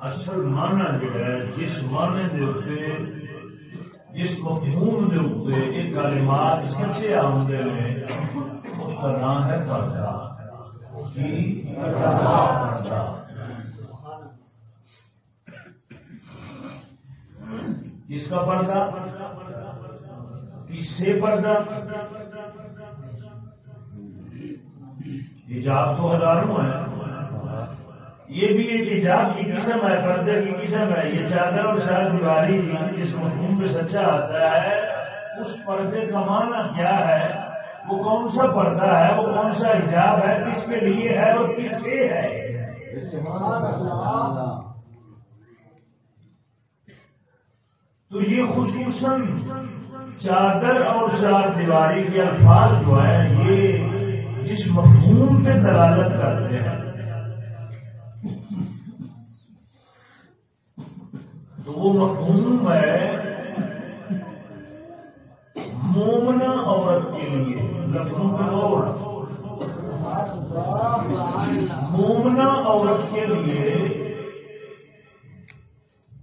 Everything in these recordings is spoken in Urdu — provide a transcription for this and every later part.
اصل مانا جو ہے جس معنی دے جس مفہوم دے اتنے ایک کلمات سچے آمدے نے اس کا نام ہے پردہ کس کا پردہ کس سے پردہ حجاب تو ہزاروں ہیں۔ یہ بھی ایک حجاب کی قسم ہے، پردے کی قسم ہے۔ یہ چادر اور شاید دیواری جس مفہوم پہ سچا آتا ہے، اس پردے کا معنی کیا ہے؟ وہ کون سا پردہ ہے؟ وہ کون سا حجاب ہے؟ کس کے لیے ہے اور کس سے ہے؟ تو یہ خصوصاً چادر اور چار دیواری کے الفاظ جو ہے یہ جس مفہوم پہ دلالت کرتے ہیں۔ تو وہ مفہوم ہے مومنا عورت کے لیے۔ لفظوں کے مومنا عورت کے لیے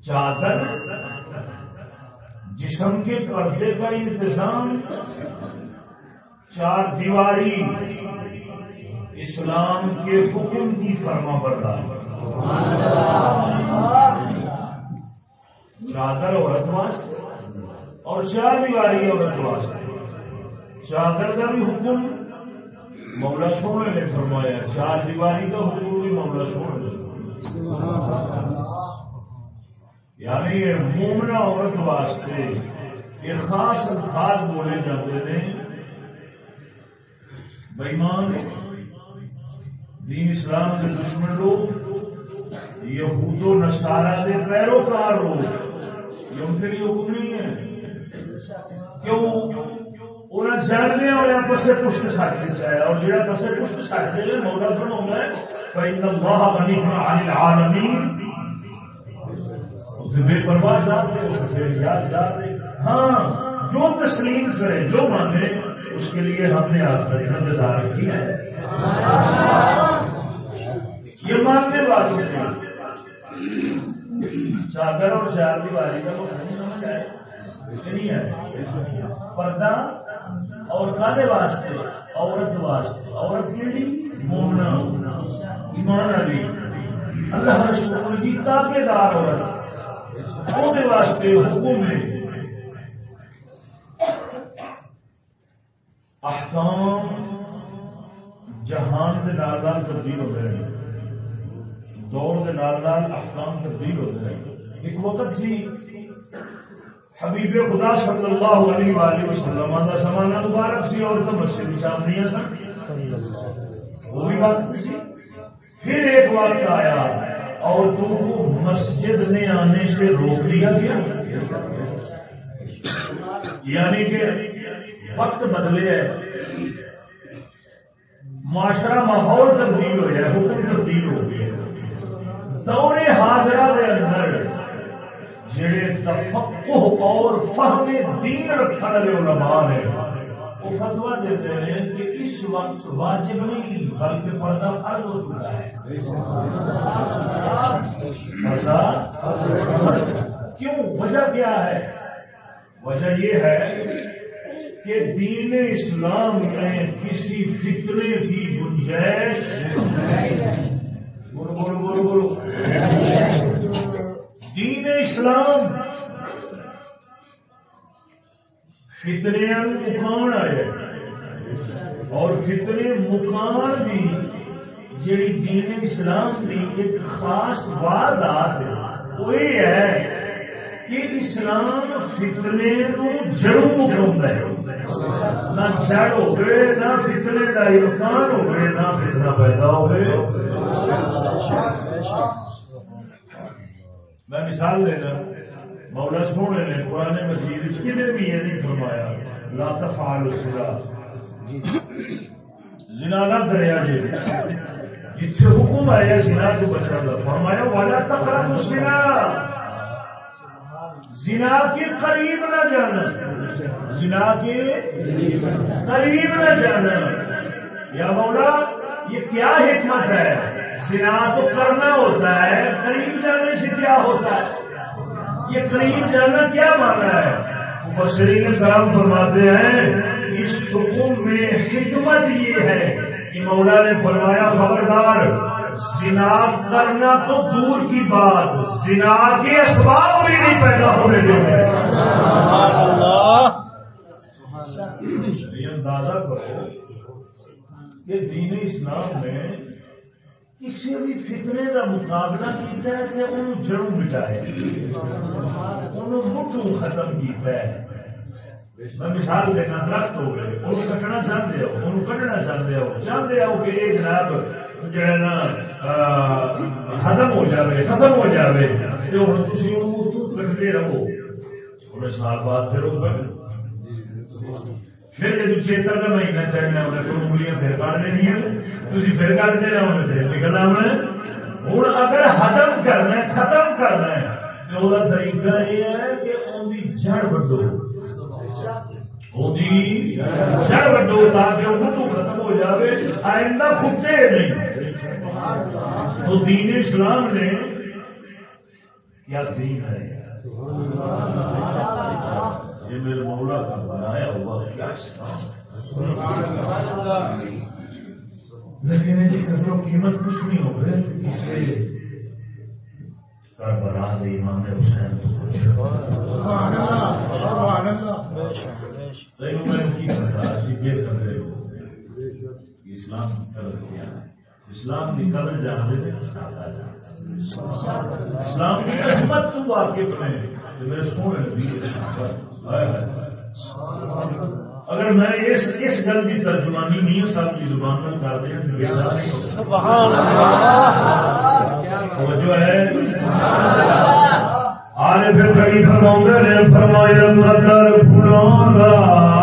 چادر جسم کے پردے کا انتظام۔ چار دیواری اسلام کے حکم کی فرما بردار۔ چادر عورت واسطے اور چار دیواری عورت واسطے۔ چادر کا بھی حکم مولا سونے نے فرمایا۔ چار دیواری کا حکم بھی مولا سونے نے یعنی یہ مومنا عورت واسطے یہ خاص الفاظ بولے جاتے ہیں۔ بےمان دین اسلام کے دشمن لوگ، یہود و نسارا سے پیروکار لوگ یہ ان کے لیے حکم نہیں ہے۔ کیوں؟ انہیں جاننے والے پسے پشت ہے اور جہاں پسے پشت ہے مولا ہے بے پرواہ جاتے جاتے ہاں جو تسلیم کرے، جو مانے اس کے لیے ہم نے آپ کا انتظار کی ہے۔ یہ مانتے ماننے والے چادر اور چار دیواری کا وہ سمجھ آئے نہیں ہے۔ پردہ اور کالے واسطے، عورت واسطے۔ عورت کے لیے مومنا ایمان علی اللہ رسول کی تاکہ دار عورت۔ وہ واسطے حکم ہے احکام جہان کے نال نال تبدیل ہوتے رہے دور کے نال نال احکام تبدیل ہوتے رہے ایک وقت سی حبیب خدا صلی اللہ علیہ وآلہ وسلم کا زمانہ مبارک سی اور تو مسجد چاندیاں سن۔ وہ بھی بات سی پھر ایک وقت آیا اور تو کو مسجد میں آنے سے روک دیا گیا۔ یعنی کہ وقت بدلے ہے۔ معاشرہ ماحول تبدیل ہو جائے حکم تبدیل ہو گیا دور حاضرہ کے اندر جڑے تفقہ اور فہم دین رکھنے والے علماء نے، وہ فتوا دیتے ہیں کہ اس وقت واجب نہیں، بلکہ پردہ فرض ہو چکا ہے۔ کیوں؟ وجہ کیا ہے؟ وجہ یہ ہے کہ دین اسلام میں کسی فتنے کی گنجائش بولو بولو بولو بولو۔ دین اسلام فتنے مکان آئے۔ اور فتنے مکان بھی جیڑی دین اسلام کی ایک خاص واردات وہ یہ ہے کہ اسلام فتنے کو جڑوں ہے۔ نہ جڑ ہوئے نہ فتنے کا امکان ہوئے نہ فتنا پیدا ہوئے میں مثال لینا مولا سونے نے پرانے مجید کتنے بھی یہ نہیں فرمایا؟ لا تفعل الزنا۔ زنا نہ کریا جی جتھے حکم آیا زنا تو بچا فرمایا والا تقرب الزنا۔ زنا کے قریب نہ جانا۔ زنا کے قریب نہ جانا۔ یا مولا، یہ کیا حکمت ہے؟ سنا تو کرنا ہوتا ہے، قریب جانے سے کیا ہوتا ہے؟ یہ قریب جانا کیا مانا ہے؟ مفسرین کرام فرماتے ہیں، اس حکم میں حکمت یہ ہے کہ مولا نے فرمایا، خبردار سنا کرنا تو دور کی بات سنا کے اسباب بھی نہیں پیدا ہونے دیں گے۔ اندازہ کرو کہ دین اسلام میں کسی بھی فتنے کا مقابلہ کیتا ہے کہ انہوں جڑوں مٹایا انہوں مٹو ختم کیتا ہے۔ میں مثال دینا درخت ہو گئے انہوں کٹنا چاہتے ہو انہوں کٹنا چاہتے ہو چاہتے ہو کہ یہ جناب جو ہے نا ختم ہو جائے ختم ہو جائے تو ہوں تھی کٹتے رہو۔ تھوڑے سال بعد پھر وہ پھر جب چیتر کا مہینہ چڑھنا انہیں کوئی انگلیاں پھر کاٹ دینی تھی پھر کٹ دینا انہیں پھر نکلنا انہیں ہوں، اگر ختم کرنا ہے، ختم کرنا ہے، تو وہ طریقہ یہ ہے کہ ان کی جڑ بڑھو۔ جڑ بڑھو تاکہ وہ ختم ہو جائے آئندہ پھٹے نہیں تو دین اسلام نے کیا دین ہے یہ میرے مولا کا بنایا ہوا کیا لیکن یہ قدر و قیمت کچھ نہیں ہو گئے اس لیے بنا دے امام حسین تو اسلام قدر کیا اسلام کی قدر جانتے اسلام کی تو واقف نہیں میرے سونے اگر میں اس اس گل کی ترجمانی نہیں صاحب کی زبان میں کر ہے آج پھر کئی فرما نے فرمایا مدر پھلوں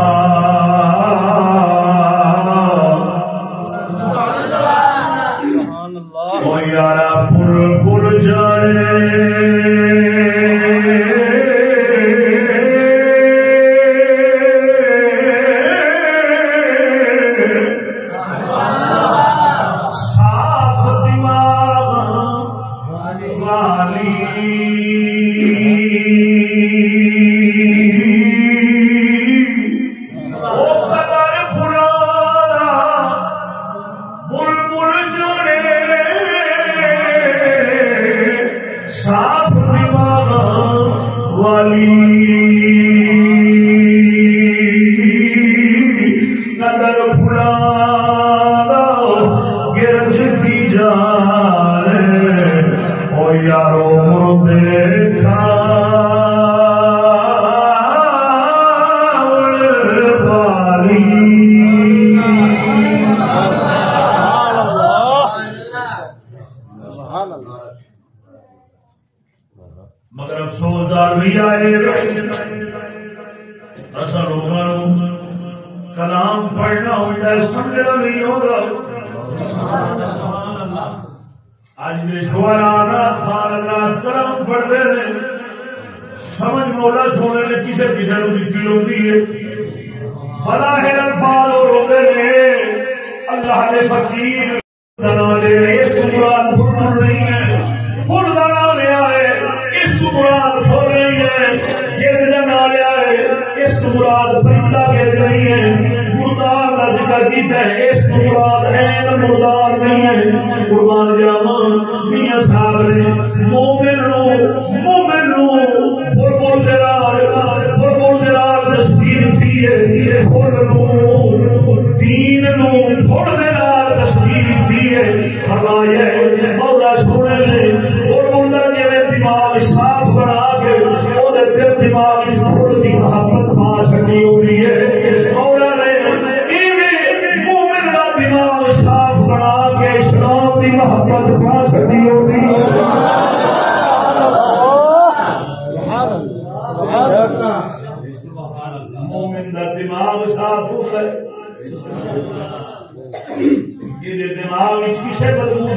دماغ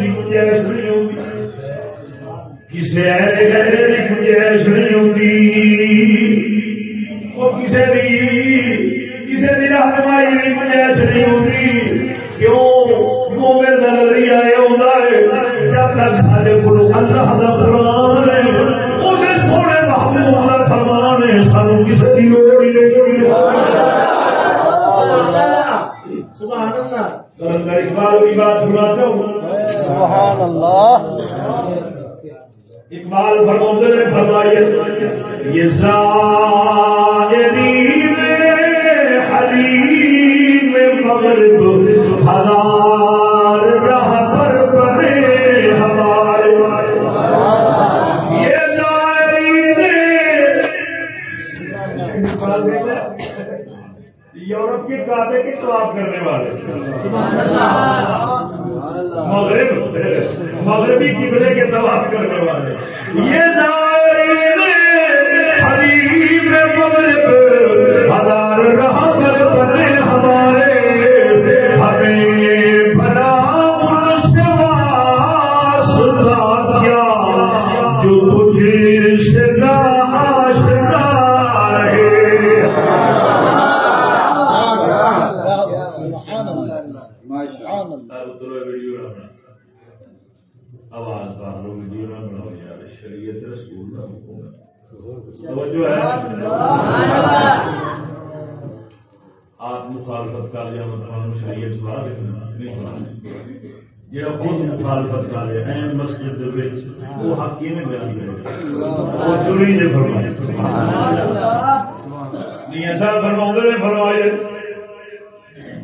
گنجائش نہیں ہوتی، ایسے گہرے کی گنجائش نہیں ہوتی وہ بھی بھی رہنمائی کی گنجائش نہیں ہوتی کیوں؟ جب تک سارے کو فرمان ہے سونے محبوب کا فرمان ہے، سانو کسی اقبال بات سنا ہوں سبحان اللہ۔ اقبال فرماتے نے فرمایا یہ سارا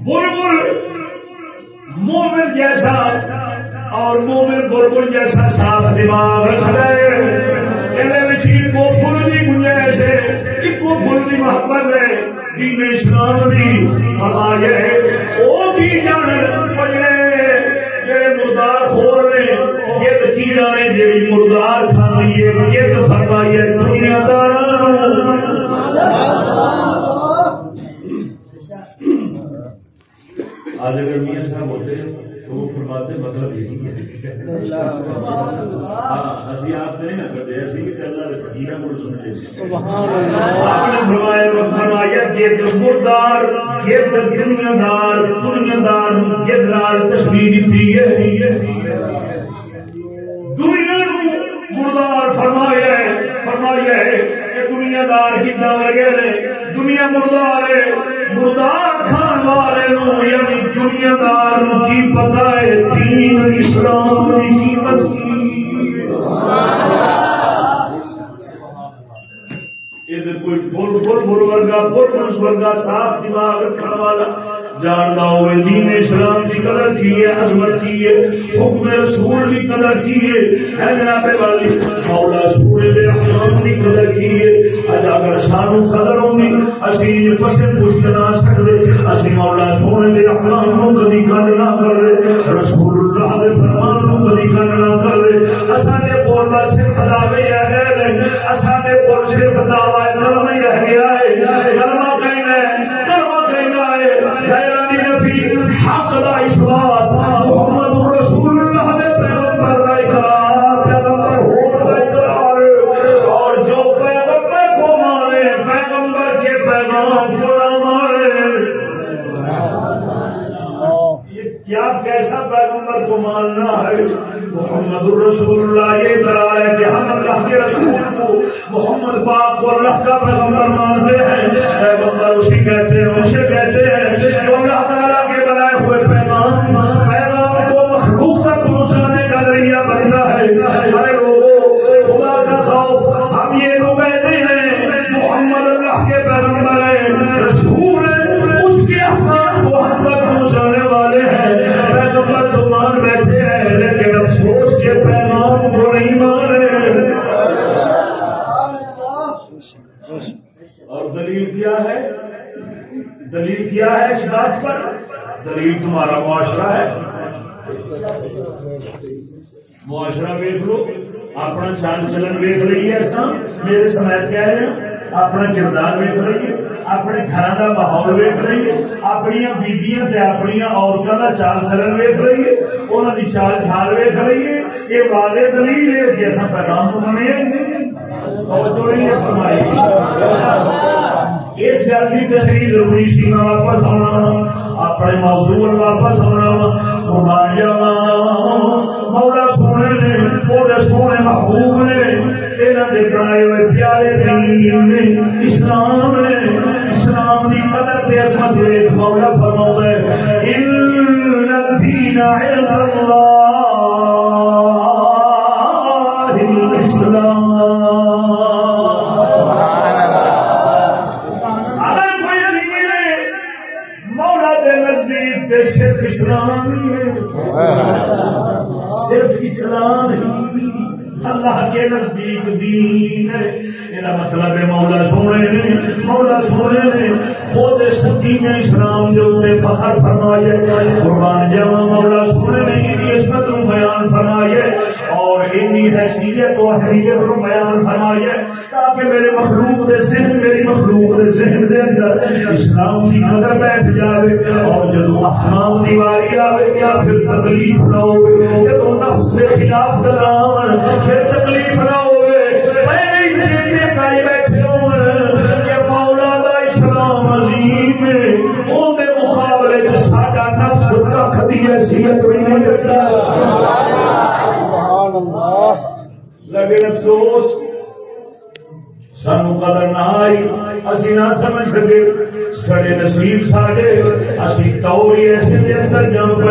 بلبل، مومن جیسا اور مومن بلبل جیسا صاف دماغ رکھ رہے کو فل کی گنجائش ہے ایک فل کی محبت ہے۔ دین اسلام کی ہے۔ وہ بھی جان پڑے۔ جڑے مردار خور نے نے مردار کھانی ہے۔ فرمائی ہے، دنیا دار۔ آج اگر میاں صاحب ہوتے تو وہ فرماتے مطلب یہی ہے۔ ہاں اسی آپ نہیں نہ کرتے اسی بھی اللہ کے فقیرہ کو سمجھے آپ نے فرمایا فرمایا کہ مردار یہ دنیا دار دنیا دار جد لال تشبیہ دی ہے۔ دنیا مردار فرمایا ہے فرمایا ہے کہ دنیا دار کتنا ورگے نے؟ دنیا مردار مردار کھان والے نو یعنی دنیا دار نو جی کی پتا ہے، دین اسلام کی قیمت کی کوئی بول بول بول ورگا بول منس ورگا، صاف دماغ رکھنے والا۔ جاننا ہوئے، دین اسلام کی قدر کی ہے عظمت کی ہے حکم رسول کی قدر کی ہے جناب والی، مولا سونے دے احکام کی قدر کی ہے اج اگر سانو قدر ہوگی اسی پسند پوچھ نہ سکتے۔ اسی مولا سونے دے احکام نو کبھی کل نہ کر رہے رسول اللہ دے فرمان نو کبھی کل نہ کر رہے اساں دے کول بس خداوی رہ گئے اساں دے کول صرف دعوی کلمہ ہی رہ گیا ہے۔ پیغمبر کو ماننا ہے، محمد الرسول اللہ یہ طرح ہے کہ ہم اللہ کے رسول کو محمد پاک کو اللہ کا پیغمبر مانتے ہیں۔ پیغمبر اسی کہتے ہیں اسے کہتے ہیں۔ کیا ہے اس بات پر؟ دلیل تمہارا معاشرہ ہے۔ معاشرہ دیکھ لو، اپنا چال چلن دیکھ رہی ہے میرے سمے کہہ رہے ہیں، اپنا کردار دیکھ رہی ہے اپنے گھر کا ماحول ویک رہی ہے اپنی بیبیاں اپنی عورتوں کا چال چلن ویک رہی ہے انہوں کی چال ڈھال ویک رہی ہے یہ واضح دلیل ہے کہ ایسا پیغام تو بنے اس گل کی تشریح ضروری سی میں واپس آنا، اپنے موضوع واپس آنا قربان مولا سونے نے، وہ سونے محبوب نے یہاں کے بنائے ہوئے پیارے دین نے، اسلام نے، اسلام کی قدر پہ عظمت دیکھ مولا فرما ہے، ان الدین عند اللہ۔ اسلام ہی اللہ کے نزدیک دین ہے۔ یہ مطلب ہے مولا سونے نے، مولا سونے نے خود اس دین اسلام جو فخر فرمائے قربان جاوا مولا سونے نے یہ عصمت بیان فرمائے اور انی حیثیت و اہمیت کو بیان فرمائے تاکہ میرے مخلوق دے ذہن، میری مخلوق دے ذہن دے اندر اسلام کی قدر بیٹھ جاوے اور جدو احکام دی واری آوے یا پھر تکلیف نہ ہوے جدو نفس کے خلاف کلام، پھر تکلیف نہ ہوے پہلے ہی چیتے کائی بیٹھے کھ دی حیثیت نہیں ہے لیکن افسوس سانو قدر نہ آئی اسی نہ سمجھ سکے سڑے نصیب ساڈے اسی توڑی ایسے اندر جم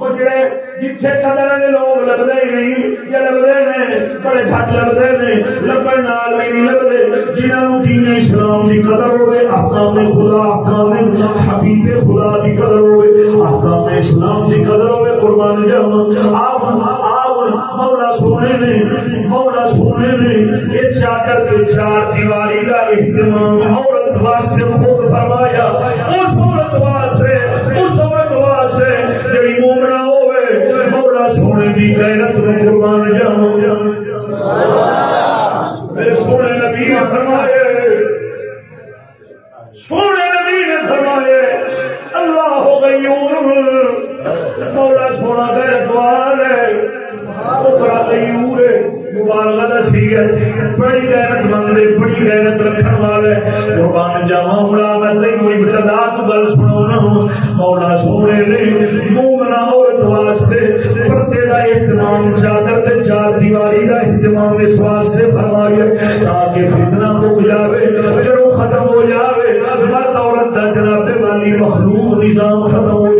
پے جتھے قدر لوگ لگتے نہیں یا لگتے ہیں بڑے گھٹ لگتے ہیں لبن نال نہیں لگتے جنہوں دین اسلام کی قدر ہوئے احکام خدا احکام حبیب خدا کی قدر ہوئے احکام اسلام کی قدر ہوئے قربان جاؤ آپ مولا سونے نے مولا سونے نے یہ چادر کے چار دیواری کا اہتمام عورت واسطے خود فرمایا سونے غیرت میں قربان جاؤ میرے سونے نبی نے فرمائے سونے نبی نے فرمائے اللہ ہو گئی مولا سونا غیرت والے بڑی غیرت مند بڑی غیرت رکھنے والے قربان جاوا مولا میں تینوں ابتدا تو گل سناونا مولا سونے نے مومنا عورت واسطے پردے کا اہتمام، چادر تے چار دیواری کا اہتمام اس واسطے فرمایا تاکہ فتنہ مک جاوے جڑوں ختم ہو جاوے، مرد عورت کا جناب والی مخلوق نظام ختم ہو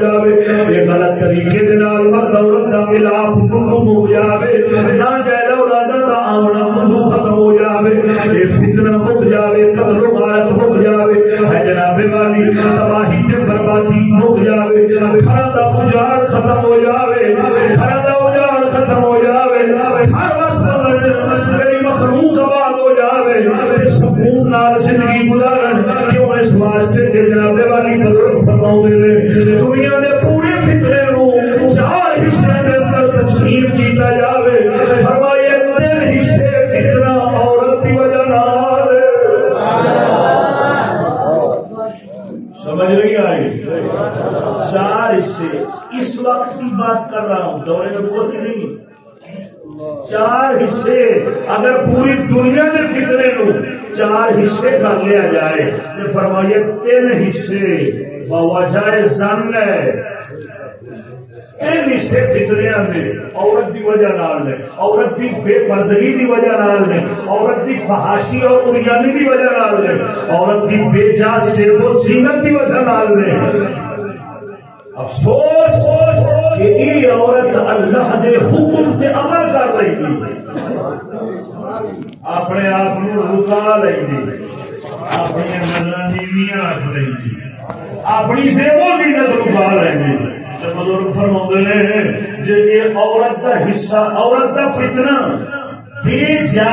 اگر پوری دنیا کے فتنے نو چار حصے کر لیا جائے تو فرمائیے تین حصے بوجہ زن ہے۔ تین حصے فتنے نے عورت کی وجہ نال نے عورت کی بے پردگی کی وجہ نال نے عورت کی فحاشی اور اریانی کی وجہ نال نے عورت کی بے جات سے وہ زینت کی وجہ نال نے افسوس کہ یہ عورت اللہ دے حکم سے عمل کر رہی تھی۔ اپنے آپ رکا رہی تھی اپنی گلا نیویاں رکھ رہی اپنی سیو کی نظر رکا رہی تھی بزرگ فرما نے جی یہ عورت کا حصہ، عورت کا فتنا بے جا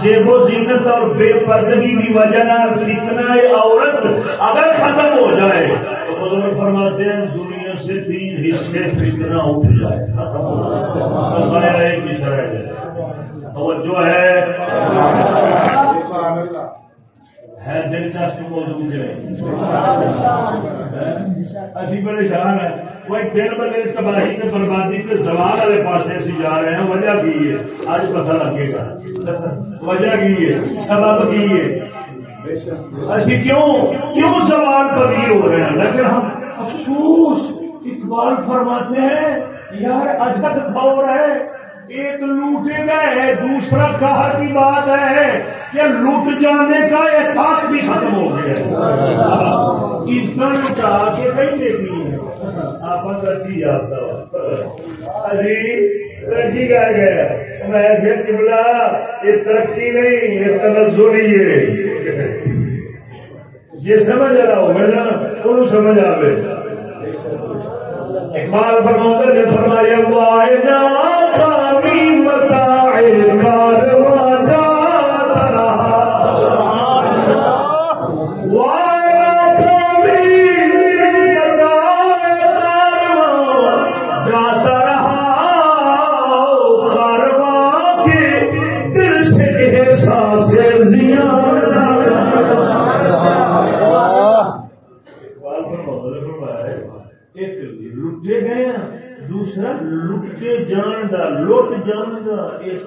سیب و زینت اور بے پردگی کی وجہ فتنا عورت اگر ختم ہو جائے، تو بزرگ فرماتے ہیں، دنیا سے تین حصے فتنا اٹھ جائے، ختم ہو جائے۔ توجہ ہے۔ ہے دلچسپ موضوع اسی پریشان ہے کوئی دن بنے تباہی کے بربادی کے سوال والے پاس اسی جا رہے ہیں۔ وجہ کی ہے؟ آج پتہ لگے گا۔ وجہ کی ہے؟ سبب کی ہے؟ اسی کیوں؟ کیوں سوال پذیر ہو رہے ہیں؟ لیکن ہم افسوس اقبال فرماتے ہیں یار اجت دور ہے ایک لوٹے گا ہے، دوسرا کہا کی بات ہے کہ لوٹ جانے کا احساس بھی ختم ہو گیا اس کا لٹا کے کہیں دیکھنی ہے آپ ترقی جاتا ابھی ترقی کر گیا میں پھر چملا یہ ترقی نہیں، یہ تنزلی ہے۔ یہ سمجھ رہا ہوں میں نا انہوں سمجھ آئے اقبال فرماؤں نے فرمایا وائنا کامی متاع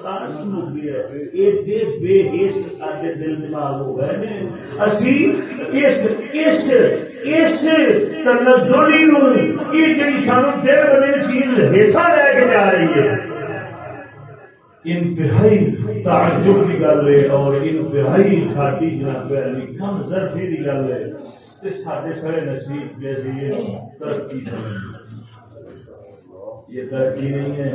دا گیا ایڈے بے حس سارے دل دماغ ہو گئے نے اسی اس اس اس تنزلی نو یہ جڑی سانو دل بنے چیز ہیٹھا لے کے جا رہی ہے۔ انتہائی تعجب کی گل ہے اور انتہائی ساری جناب کم ظرفی کی گل ہے۔ سارے سارے نصیب ترقی یہ ترقی نہیں ہے۔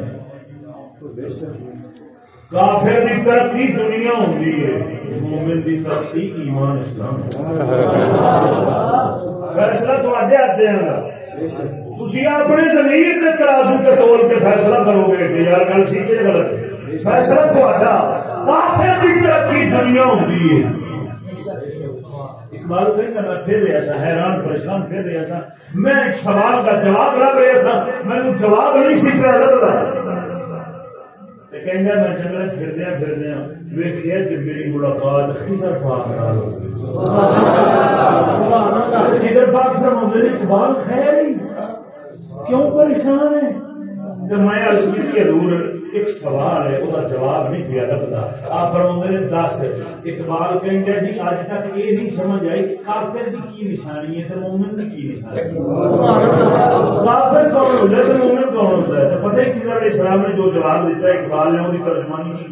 کافر کی ترقی دنیا ہوتی ہے، مومن کی ترقی ایمان اسلام فیصلہ تھوڑے ہاتھ تھی اپنے زمین کے ترازو کے تول کے فیصلہ کرو گے کہ یار گل ٹھیک ہے غلط فیصلہ تھوڑا کافر کی ترقی دنیا ہوتی ہے۔ اقبال کہیں کہ میں پھر رہا تھا حیران، پریشان، پھر رہا تھا میں ایک سوال کا جواب لگ رہا تھا میں جواب نہیں سی پہ لگ رہا میں جنگل پھردیا پھردیا ویخیا کہ میری ملاقات پاک نال پاک فرما اقبال خیر ہی۔ کیوں پریشان ہے؟ میں عرض کی ایک سوال ہے وہ جواب نہیں دیا لگتا آپ فرما نے دس۔ اقبال کہیں گے جی اج تک یہ نہیں سمجھ آئی کافر کی کی نشانی ہے تو مومن کی کی نشانی کافر کون ہوتا ہے تو مومن کون ہوتا ہے؟ تو پتہ ہی کسی اسلام نے جو جواب دیتا ہے اقبال نے وہ ترجمانی کی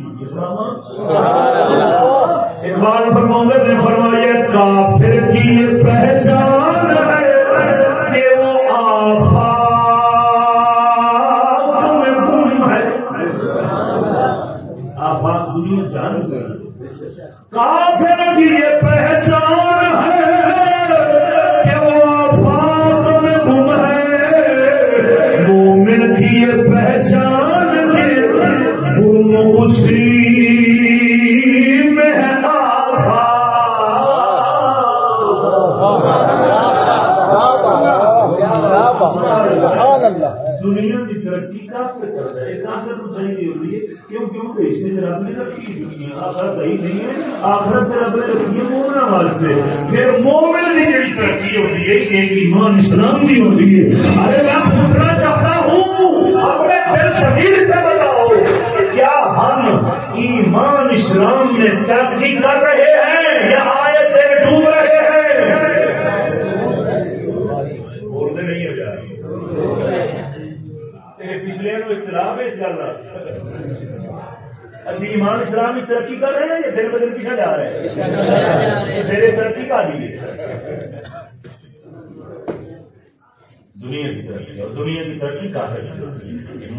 اقبال فرما نے فرمایا کافر کی پہچان ہے۔ کافر کی کیوں کیونکہ اس نے رب نے رکھی دنیا آخرت صحیح نہیں ہے، آخرت رب نے رکھی ہے مومنا واسطے۔ پھر مومن کی جڑی ترقی ہوتی ہے، ایک ایمان اسلام کی ہوتی ہے۔ ارے میں پوچھنا چاہتا ہوں، اپنے دل شبیر سے بتاؤ کیا ہم ایمان اسلام میں ترقی کر رہے ہیں یا آئے تھے ڈوب رہے ہیں؟ بولتے نہیں ہو جائے پچھلے اختلاف ہے اس گل کا اسی ایمان اسلام کی ترقی کر رہے ہیں یا دن بدن پیچھے جا رہے ہیں؟ ترقی کا دی دنیا کی ترقی، اور دنیا کی ترقی کافر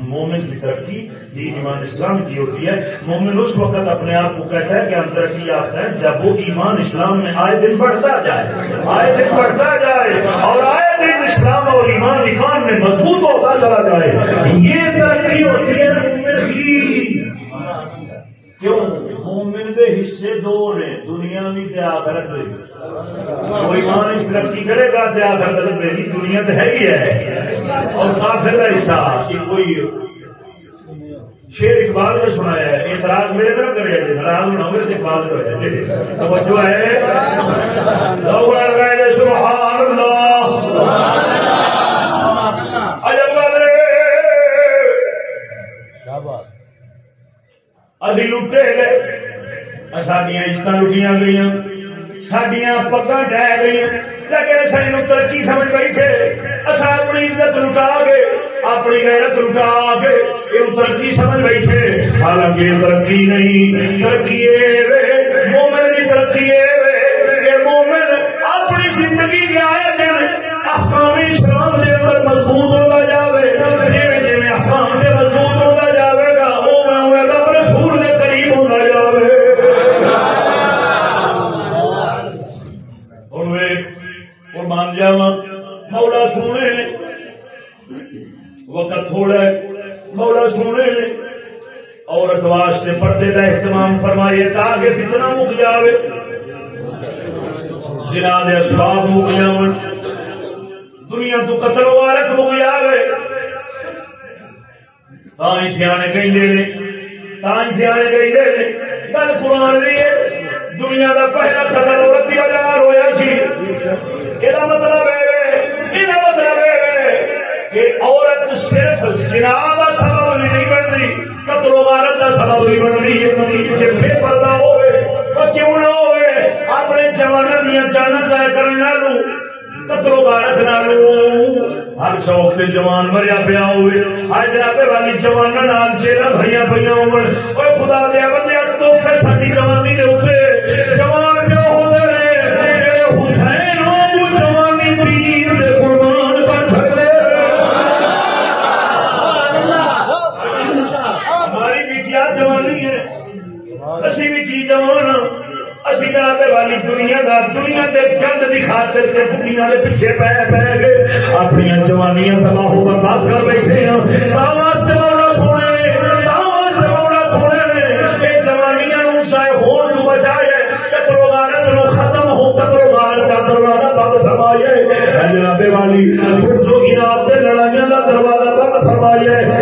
مومن کی ترقی دین ایمان اسلام کی ہوتی ہے۔ مومن اس وقت اپنے آپ کو کہتا ہے کہ ہم ترقی یافتہ ہے جب وہ ایمان اسلام میں آئے دن بڑھتا جائے۔ آئے دن بڑھتا جائے، اور آئے دن اسلام اور ایمان نکان میں مضبوط ہوتا چلا جائے۔ یہ ترقی ہوتی ہے مومن کی۔ کیوں؟ مومن کے حصے دو نے، دنیا بھی آخرت کوئی ایمان ترقی کرے گا تو آخرت میری دنیا تو ہے ہی ہے۔ اور کافر کا حصہ کوئی شیر اقبال نے سنایا ہے، اعتراض میرے طرف کرے گا ناراض نہ ہوگا اقبال جو ہے توجہ ہے؟ سبحان اللہ۔ ابھی لٹے گئے۔ سڈیا عزت لٹیاں گئی سڈیا پگا ڈہ گئی لیکن سائن ترقی سمجھ بیٹھے۔ اصا اپنی عزت لٹا گے اپنی غیرت لٹا کے یہ ترقی سمجھ بیٹھے۔ حالانکہ ترقی نہیں، ترقی مومن کی ترقی مومن اپنی زندگی کے آئے دن احکام اسلام کے اندر مضبوط ہوتا جائے کتنا مک جائے جنا دے سواب مک جاؤ دنیا تو قتل وارک مک جائے تھی سیانے کہیں تھی سیانے کہیں گل قرآن لیے دنیا کا پہلا قتل عورت کی ہزار ہوا سی۔ یہ مطلب ہے یہ مطلب ہے کہ عورت صرف سنا کا سبب نہیں بنتی، قتل عمارت کا سبب نہیں بنتی۔ کہ بے پردہ کیوں نہ ہوئے؟ اپنے جوان دیا جانا ضائع کرنے قتل غارت نالو ہر شوق کے جوان مریا پیا ہوئے۔ ہر جناب والی جوان نال پہ ہو خدا دیا بندے تو ساری جوانی کے اتنے جوان کیوں اسی بھی کی جوان اسی والی دنیا دا دنیا دے گند دی خاطر تے دنیا دے پیچھے پے پے اپنی جوانیاں تباہ و برباد کر بیٹھے ہیں واسطے مولا سونے واسطے مولا سونے اے جوانیاں نو شاید ہون تو بچائے قتل غارت نو ختم ہو قتل غارت کا دروازہ بند فرمائے جناب والی فرزو کی رات تے لڑائیاں دا دروازہ بند فرمائے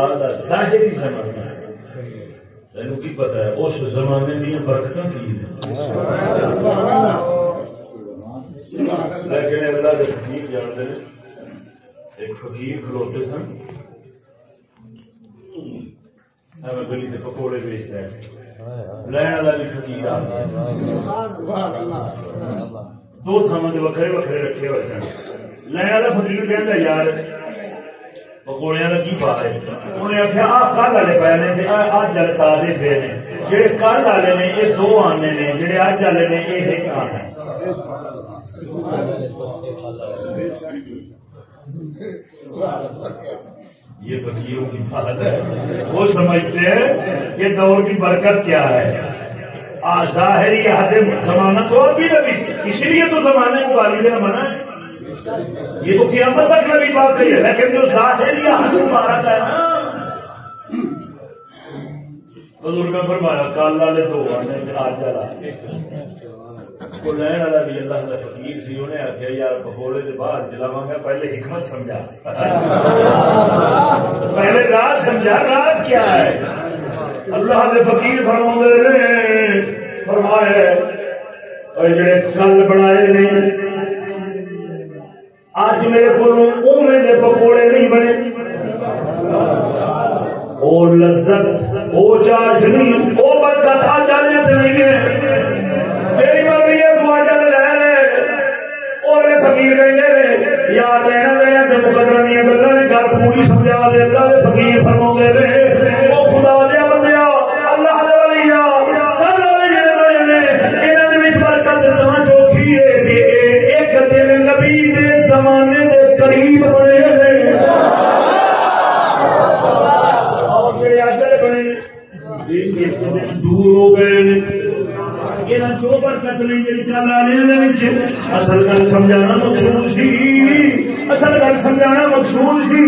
خدا کا ظاہری زمانہ ہے۔ تینوں کی پتا ہے، اس زمانے میں برکت کی لیکن اللہ کے فقیر جانتے ہیں، ایک فقیر کھلوتے سن۔ ہاں، ہمیں گلی کے پکوڑے بیچ رہے لین والا بھی فقیر آ دو تھان کے وکرے وکرے رکھے ہوئے سن۔ لین والا فکیر کہہ یار پکوڑیا کا کی پا ہے انہیں آخیا آ کل والے پے نے اج والے تازے پے نے جہے کل والے نے یہ دو آنے نے جہے اج والے نے یہ ایک آنا یہ فقیروں کی حالت ہے وہ سمجھتے ہیں کہ دور کی برکت کیا ہے ظاہری حد ضمانت اور بھی نبی اسی لیے تو زمانے کو والد منع ہے یہ تو قیامت تک نبی بات کہی ہے۔ لیکن جو ظاہری حد مبارک ہے۔ نا بزرگ فرمایا کال والے دو آنے آج والا کو لین والا بھی اللہ کا فقیر سی انہیں آخیا یار پکوڑے کے بعد جلاوا گا، پہلے حکمت سمجھا۔ پہلے راج سمجھا راج کیا ہے؟ اللہ کے فقیر فرما فرمائے جڑے کل بنائے نہیں اج میرے کو پکوڑے نہیں بنے۔ وہ لذت وہ چاش نہیں وہ برکت، آج والے چلی گئے میری مرضی ہے تمہارے لے رہے اور فقیر کہیں یاد لینا لیا تو مقدر گلا نے گل پوری سمجھا دے اللہ فقیر فرما رہے وہ خدا دیا زمانے کے قریب بنے بنے دور ہو گئے جو برکت نہیں جی اصل گل سمجھانا مقصود سی اصل گل سمجھانا مقصود سی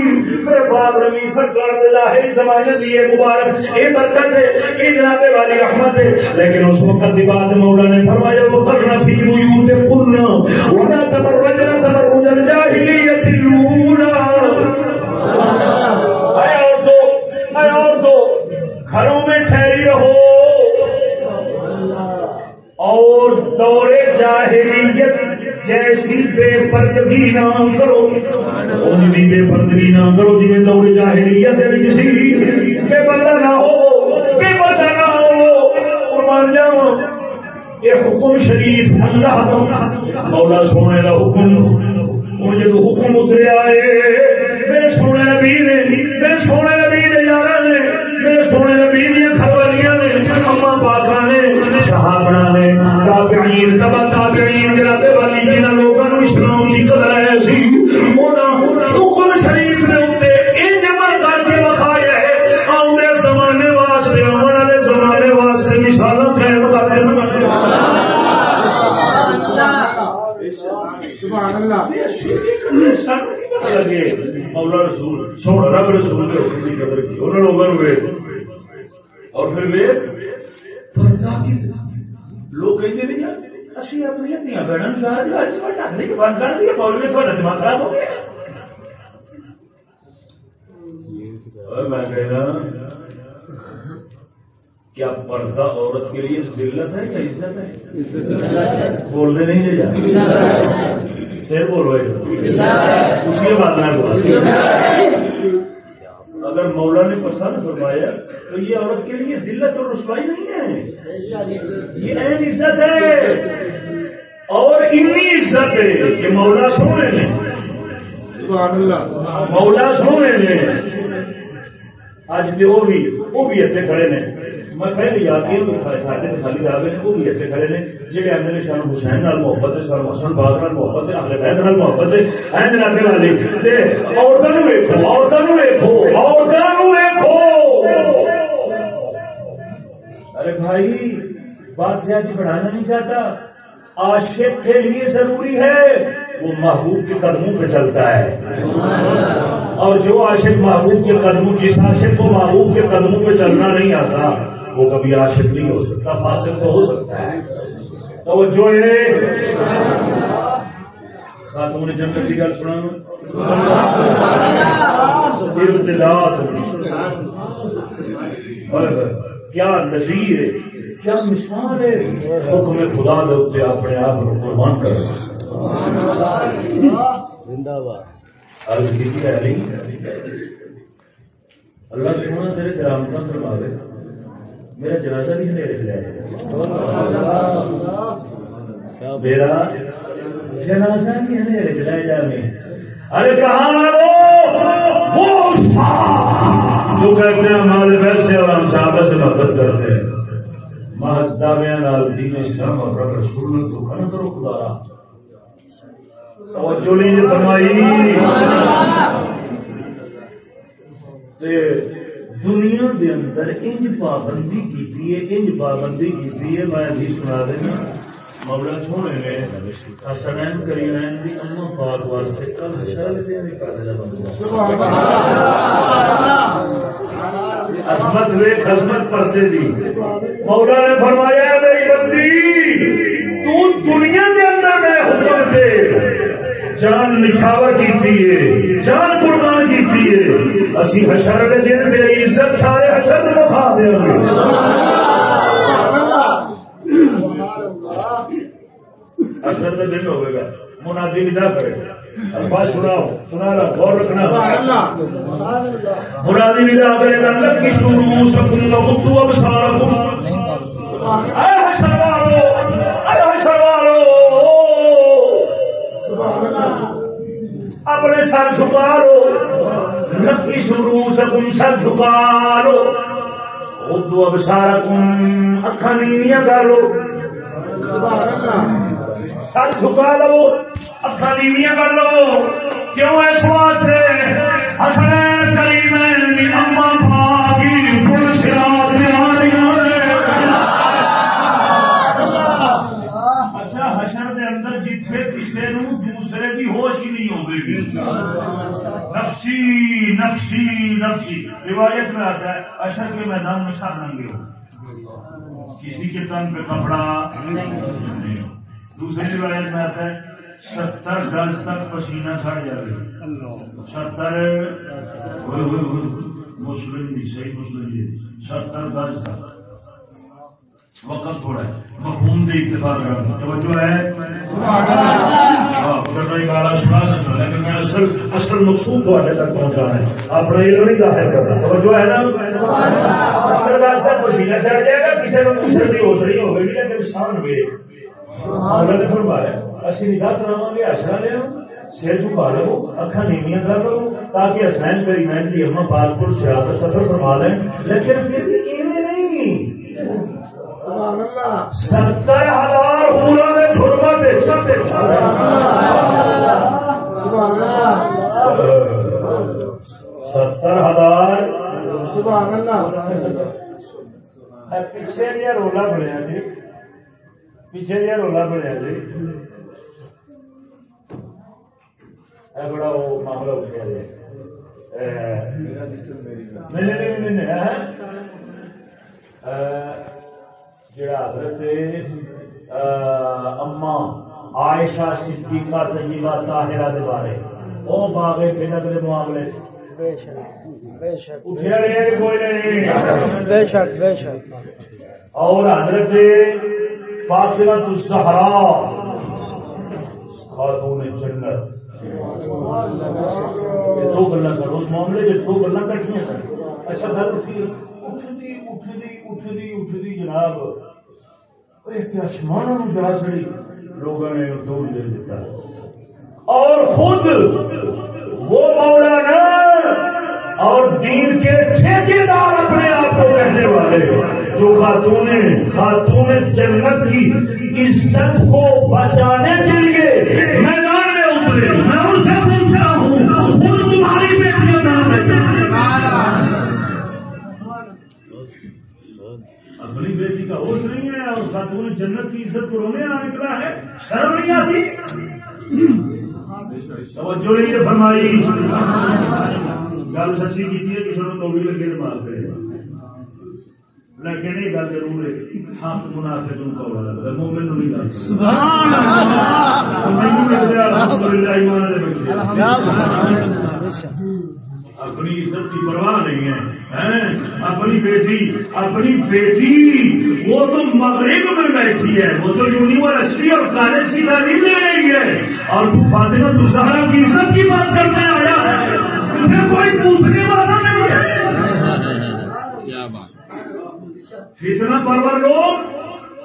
میرے باپ رمی سرکار ظاہر زمانے دی مبارک یہ برکت ہے یہ جناب والی رحمت ہے لیکن اس وقت دی بات مولا نے فرمایا وہ کرنا فی بیوت ولا تبرجنا تبرج الجاہلیت الاولى اے عورتوں اے عورتوں گھروں میں ٹھہری رہو اور دورے جاہلیت جیسی بے پردگی نہ کرو۔ بھی بے پردگی نہ کرو جی دورے جاہلیت کسی بے پردہ نہ ہو بے پردہ نہ ہو۔ قربان جاؤ یہ حکم شریف اللہ مولا سونے کا حکم۔ ہوں جب حکم اترے آئے میرے سونے نبی نے میرے سونے نبی نے یار نے میرے سونے نبی صحابہ نے تابعین تبا تابعین جناب والی جنہ لوگوں اسلام کی قدر ہے سی۔ حکم شریف نے اتنے ان جمع کر کے بخایا ہے۔ آؤں زمانے واسطے آنے والے زمانے واسطے مثال قائم کر مولا رسول سونا رب رسول کے حکم کی قدر کی انہوں لوگوں نے اور پھر وے لوگ کہیں بھی اسی اپنی دیا بہن چاہ ڈالنے کے بعد کر دیا پول میں تھوڑا دماغ خراب ہو گیا۔ میں کہنا کیا پردہ عورت کے لیے ذلت ہے یا عزت ہے؟ بولنے نہیں لے جا۔ پھر بولو اس کے بعد میں اگر مولا نے پسند فرمایا تو یہ عورت کے لیے ذلت اور رسوائی نہیں ہے۔ یہ اہم عزت ہے۔ اور اتنی عزت ہے کہ مولا سونے نے مولا سونے نے اج تو وہ بھی وہ بھی اتنے کھڑے نے میں پہلے یاد سارے خالی آ گئے وہ بھی اتنے کھڑے نے جہے آدھے سان حسین نال محبت ہے حسن باغ نال محبت ہے بیت نال محبت ہے۔ والی ارے بھائی بات آج بڑھانا نہیں چاہتا۔ عاشق کے لیے ضروری ہے وہ محبوب کے قدموں پہ چلتا ہے۔ اور جو عاشق محبوب کے قدموں جس عاشق کو محبوب کے قدموں پہ چلنا نہیں آتا وہ کبھی عاشق نہیں ہو سکتا فاسق تو ہو سکتا ہے۔ تو وہ جو ہے۔ خاتون جنت کی گل سنا کیا نظیر ہے کیا مثال ہے۔ حکم خدا دے اپنے آپ کو قربان کر اللہ سونا تیرے درامتا کرواوے میرا جنازہ بھی میرے چلایا میرا جنازہ بھی میرے چلائے جانے۔ ارے کہاں وہ جو کہتے ہیں ہمارے ویسے اور ہم صحابہ سے محبت کرتے ہیں۔ محض نال دین اسلام اور رب رسول نہ کرو، خدا را توجہ نہیں جی فرمائی۔ دنیا دے اندر انج پابندی کیتی ہے، انج پابندی کیتی ہے، میں بھی سنا دینا۔ مولا سونے نے حسنین کریمین دی اما پاک واسطے کل حشر سے نکالے دا بندہ عظمت وے عظمت پردے دی۔ مولا نے فرمایا میری بندی، تو دنیا کے اندر میں حکم دے۔ جان نچھاور کی جان قربان کی اسی حشر کے دن تیری عزت سارے حشر کو کھا دیں گے۔ حشر کا دن ہوگا منادی ودا کرے۔ الفاظ سناؤ، سنا رہا، غور رکھنا۔ منادی ودا کرے گا۔ لکی شروع سکوں گا اب سارا اپنے سر جھکا لو نکی شروع سے سر جھکا لو اردو اب سارا تم اکھا نیویاں کر لو۔ سر جھکا لو اکھا نیویاں کر لو۔ کیوں اس واسطے حسنین کریم اما اچھا، ہوش ہی نہیں نفسی نفسی نفسی۔ روایت میں آتا ہے اشر کے میدان میں شامل ہو۔ کسی کے تن پہ کپڑا نہیں۔ دوسری روایت میں آتا ہے ستر گز تک پسینہ چڑھ جائے۔ ستر مسلم بھی صحیح مسلم بھی۔ ستر گز تک۔ وقت تھوڑا ہے۔ مفہوم دے اتفاق کرنا۔ توجہ ہے؟ لیکن میں اصل اصل مقصود تھوڑے تک پہنچانا ہے۔ اپنا علم نہیں ظاہر کرنا۔ توجہ ہے نا؟ ستر گز تک پسینہ چڑھ جائے گا کسی کو دوسرے کی حوصلہ ہو گئی لیکن شان ہوئے فرمایا اسی نگاہ کراو گے اشرا لے سر چھپا لو اکھا نیویاں کر لو تاکہ حسین کریمین کی اما پاک پور سیاح سفر فرما لیں لیکن پھر بھی ایویں نہیں ستر ہزار پورا میں چھوڑوا دے ستر ہزار پیچھے جہاں رولا بنیا جی پیچھے جہاں رولا بنیا جی بڑا وہ معاملہ اٹھا جائے جڑا حضرت اما عائشہ صدیقہ طیبہ طاہرہ دے بارے او باغ جنت دے معاملے بے شک بے شک بے شک۔ اور حضرت فاطمہ الزہرا. خاتون جنت. دو گلا کر، اس معاملے سے دو گلا کٹیاں کر اچھا گل اٹھی، اٹھتی اٹھتی اٹھتی اٹھتی جناب. آسمان جا چڑی لوگوں نے دور دے دیتا اور خود وہ مولانا اور دین کے ٹھیکیدار اپنے آپ کو کہنے والے۔ جو خاتون خاتون جنت کی عزت کو بچانے کے لیے میدان میں اترے۔ میں ان سے پوچھ رہا ہوں، خود تمہاری بیٹیاں نام ہے۔ اپنی بیٹی کا ہوش نہیں ہے اور خاتون جنت کی عزت کو رونے آ نکلا ہے۔ شرم نہیں آتی؟ توجہ نہیں ہے فرمائی۔ گل سچی کی کسی نے تو بھی لگے مار کرے۔ لیکن یہ گل ضرور ہے حق مومن نہیں اپنی عزت کی پرواہ نہیں ہے اپنی بیٹی اپنی بیٹی۔ وہ تو مغرب میں بیٹھی ہے وہ تو یونیورسٹی اور کالج کی تعلیم لے رہی ہے۔ اور تو فاطمہ دوسرا کی عزت کی بات کرنے آیا ہے۔ تجھے کوئی پوچھنے والا نہیں ہے۔ اچھا۔ فتنا پرور لوگ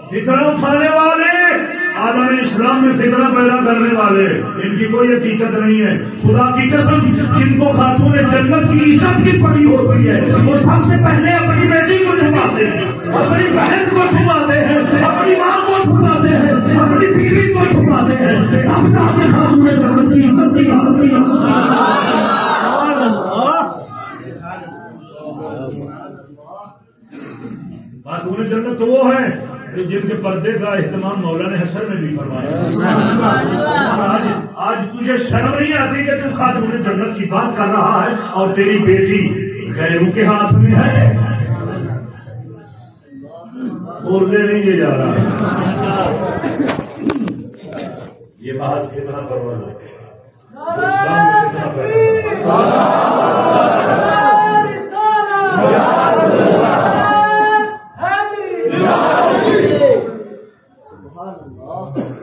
فتنا اٹھانے والے عالم اسلام میں فتنا پیدا کرنے والے، ان کی کوئی حقیقت نہیں ہے۔ خدا کی قسم، جن کو خاتون جنت کی عزت کی پڑی ہوتی ہے، وہ سب سے پہلے اپنی بیٹی کو چھپاتے ہیں، اپنی بہن کو چھپاتے ہیں، اپنی ماں کو چھپاتے ہیں، اپنی بیوی کو چھپاتے ہیں۔ ہم چاہتے خاتون جنت کی عزت کی خاتون جنت تو وہ ہے جن کے پردے کا اہتمام حسن نے بھی فرمایا آج تجھے شرم نہیں آتی کہ تو خاتون جنت کی بات کر رہا ہے اور تیری بیٹی غیروں کے ہاتھ میں ہے؟ بولنے نہیں یہ جا رہا۔ یہ بات کتنا پرواز ہے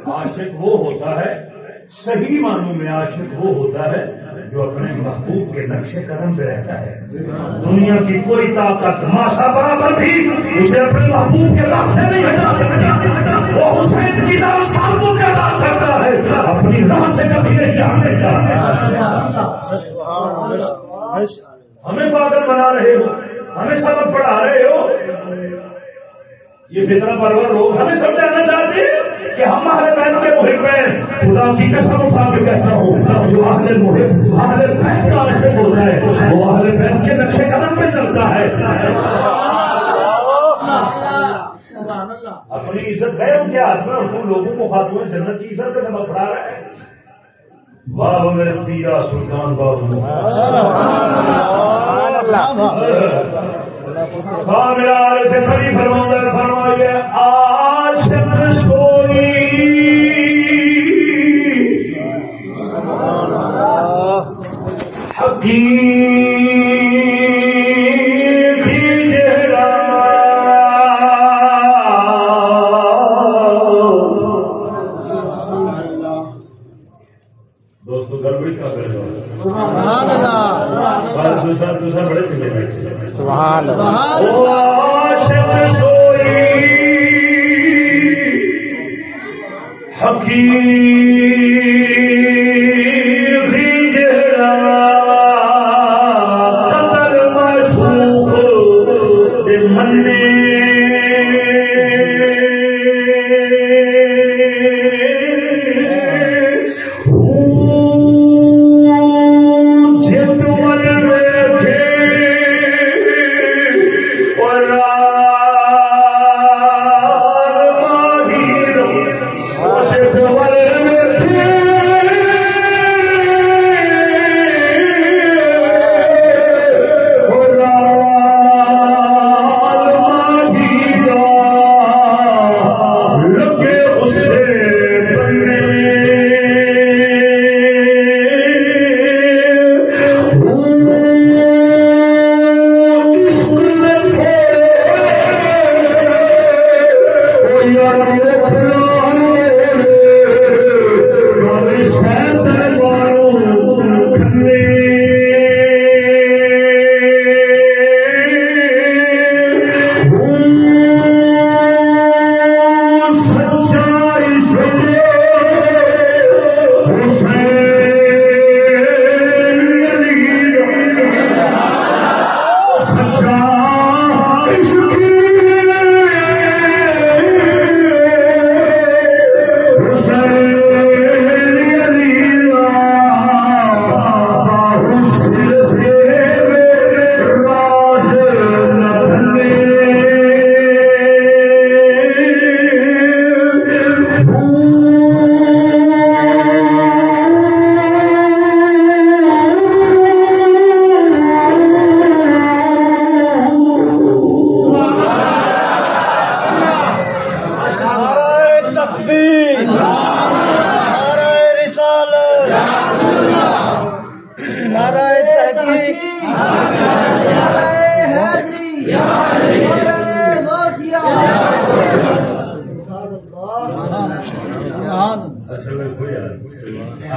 عاشق وہ ہوتا ہے صحیح معنوں میں عاشق وہ ہوتا ہے جو اپنے محبوب کے نقش قدم پہ رہتا ہے۔ دنیا کی کوئی طاقت ماسا برابر بھی اسے اپنے محبوب کے راہ سے نہیں ہٹا سکتا وہ حسین کی راہ سالوں کے راہ سکتا ہے۔ اپنی راہ سے کبھی نہیں جا سکتا ہمیں پاگل بنا رہے ہو، ہمیں سبق پڑھا رہے ہو۔ یہ فتنہ پرور لوگ ہمیں سمجھانا چاہتے ہیں کہ ہم ہمارے بہن کے محب ہیں۔ خدا کی قسم اٹھا کے کہتا ہوں جو اہل محب اہل بہن کا ایسے بول رہا ہے وہ اہل بہن کے نقشے قدم پہ چلتا ہے۔ اپنی عزت ہے ان کے ہاتھ میں تم لوگوں کو خاتون جنت کی عزت کا سبق پڑھا رہا ہے بابا میرے پیرا سلطان بابو ہاں، میرا فرما فرمائیے سوئی حقیق سبحان اللہ۔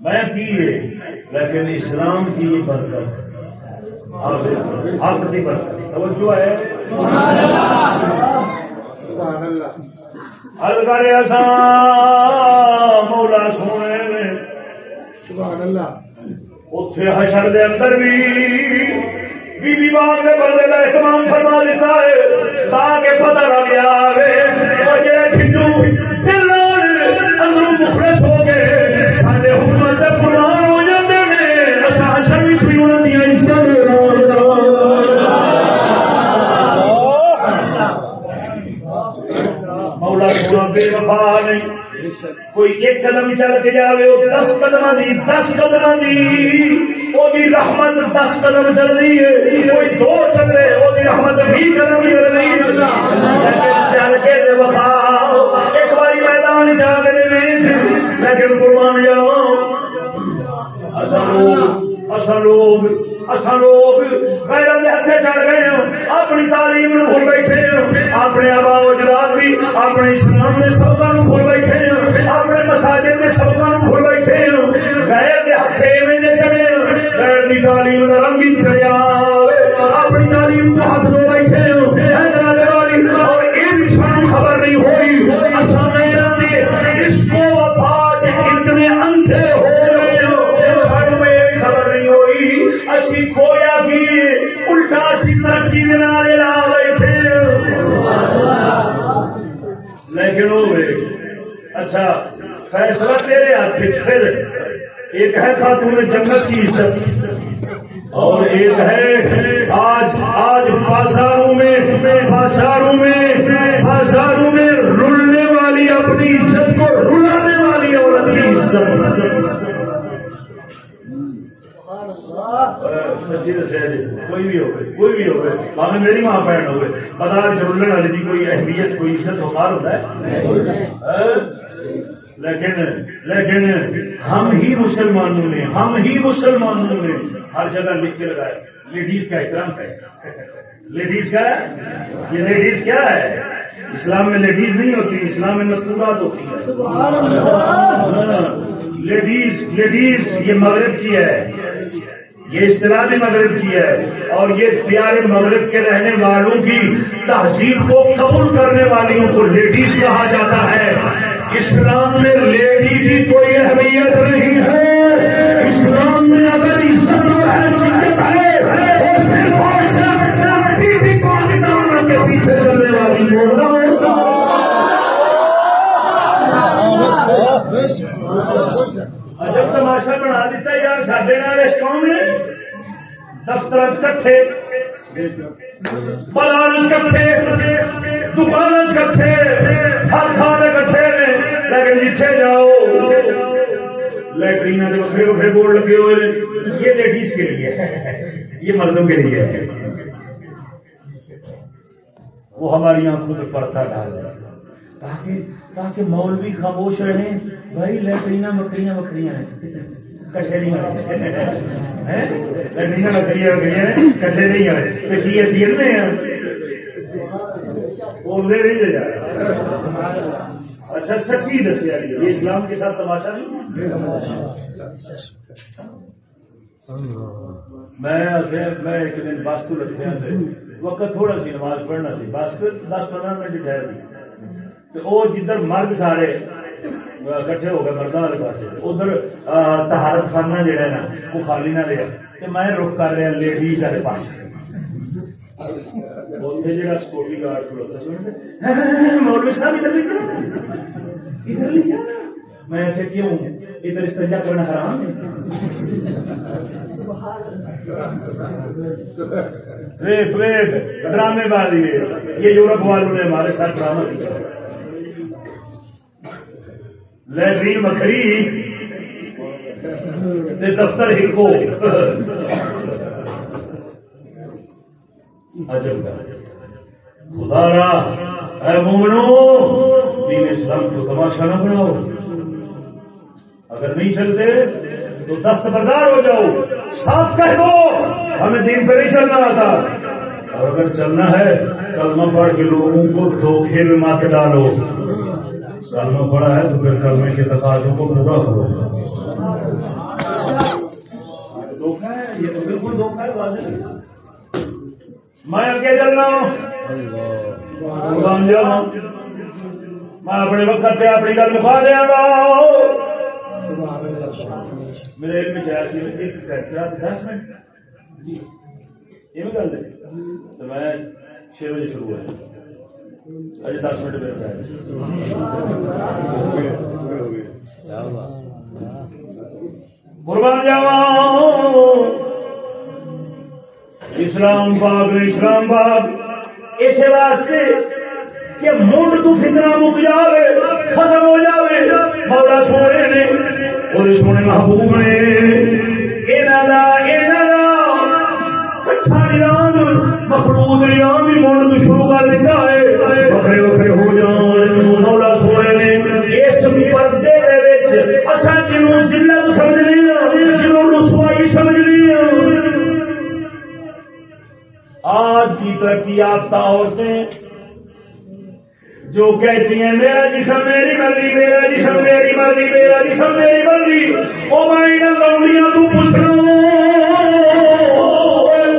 میں کی لیکن اسلام کی برکت حق کی برکت توجہ ہے؟ الگر ایسا مولا سونے سبحان اللہ۔ اتے حشر دے اندر بھی بی بی باغ کے بندے کا اہتمام فرما دیتا ہے تاکہ پتہ نہ گیا اندروں مخلص ہو گئے کوئی ایک قدم چل کے جائے دس قدم دی، دس قدم دی۔ وہ رحمت دس قدم چل رہی ہے۔ کوئی دو چلے، وہ رحمت بھی قدم چل رہی ہے۔ چل کے ایک باری میدان جا کے لیکن قربان جاؤ اصل لوگ اصل لوگ چڑھ گئے ہاں، اپنی تعلیم بھول بیٹھے ہوں اپنے آبا اجداد بھی اپنے اسلام کے سبق بھول بیٹھے ہوں اپنے مساجد کے نو بھول بیٹھے ہوں غیر کے ہاتھے میں چڑے غیر کی تعلیم کا اچھا فیصلہ تیرے ہاتھ پھر۔ ایک ہے خاتون جنت کی عزت، اور ایک ہے آج آج بازاروں میں بازاروں میں بازاروں میں رلنے والی اپنی عزت کو رلانے والی عورت کی عزت۔ کوئی بھی ہو کوئی بھی ہو گئے میری ماں بہن ہو گئے پتا رلنے والی کی کوئی اہمیت کوئی عزت وقار ہوتا ہے لیکن لیکن ہم ہی مسلمانوں نے ہم ہی مسلمانوں نے ہر جگہ لکھ کے لگایا لیڈیز کا احترام ہے۔ لیڈیز کا یہ لیڈیز کیا ہے؟ اسلام میں لیڈیز نہیں ہوتی اسلام میں مستورات ہوتی ہے؟ لیڈیز لیڈیز یہ مغرب کی ہے۔ یہ اصطلاح مغرب کی ہے اور یہ پیارے مغرب کے رہنے والوں کی تہذیب کو قبول کرنے والیوں کو لیڈیز کہا جاتا ہے۔ اسلام میں لیڈی کی کوئی اہمیت نہیں ہے۔ اسلام میں اگر عزت ہے کے پیچھے چلنے والی جب تماشا بنا دیتا یار سڈے نال اس قوم نے دفتر کٹھے بلان کٹھے دکان کٹھے ہر تھان کٹھے نے لیکن جتنے جاؤ لیٹرین کے وکرے وکرے بورڈ لگے ہوئے یہ لیڈیز کے لیے یہ مردوں کے لیے وہ ہماری آنکھوں میں پڑتا ڈال تاکہ تاکہ مولوی خاموش رہے۔ بھائی لیٹرین بکریاں بکریاں کٹے نہیں لیٹرین بکریاں بکریاں کی میں بولنے نہیں جا اچھا سچی دسیا یہ اسلام کے ساتھ تماشا نہیں میں ایک دن بس کو رکھنے وقت تھوڑا سی نماز پڑھنا سی بس دس پندرہ منٹ ٹھہر گئی وہ جدھر مرد سارے کٹھے ہو گئے مردوں والے پاس ادھر تہارت خانہ جہا ہے نا، وہ خالی نہ لیا میں رخ کر رہا لیڈیز والے پاس سکوٹی گارڈ مولوی صاحب میں کیوں؟ ادھر استنجا کرنا حرام ہے۔ ریپ ریپ ڈرامے بازی یہ یورپ والوں نے ہمارے ساتھ ڈرامہ کیا۔ لائبریری مکھری۔ دفتر ہکو عجب خدا را، اے مومنو، دین اسلام کو تماشا نہ بناؤ۔ اگر نہیں چلتے، تو دست بردار ہو جاؤ۔ صاف کہہ دو، ہمیں دین پہ نہیں چلنا آتا۔ اور اگر چلنا ہے، کلمہ پڑھ کے لوگوں کو دھوکھے میں مات ڈالو۔ کلمہ پڑا ہے تو پھر کلمے کے تقاضوں کو پورا کرو دھوکھا ہے؟ یہ تو بالکل دھوکھا ہے واضح میں اگے چلنا ہوں۔ میں اپنے وقت پہ اپنی گل مکا دیا گا میرے ایک جائے سی ایک دس منٹ۔ یہ گل ہے۔ تو میں چھ بجے شروع ہوا اجے دس منٹ قربان جاوا اسلام باغ اسلام باغ اس واسطے کہ منڈ تو فتنہ مک جائے ختم ہو جائے مولا سونے نے اور سونے محبوب نے مخلوط بھی منڈ شروع کر دیتا ہے۔ وکرے ہو جان، مولا سونے نے اس پردے جنوں جنوں رسوائی آج کی ترقی یافتہ عورتیں جو کہتی ہیں، میرا جسم میری مرضی، میرا جسم میری مرضی، میرا جسم میری مرضی وہ میں لوڑیاں تو پوچھ رہا ہوں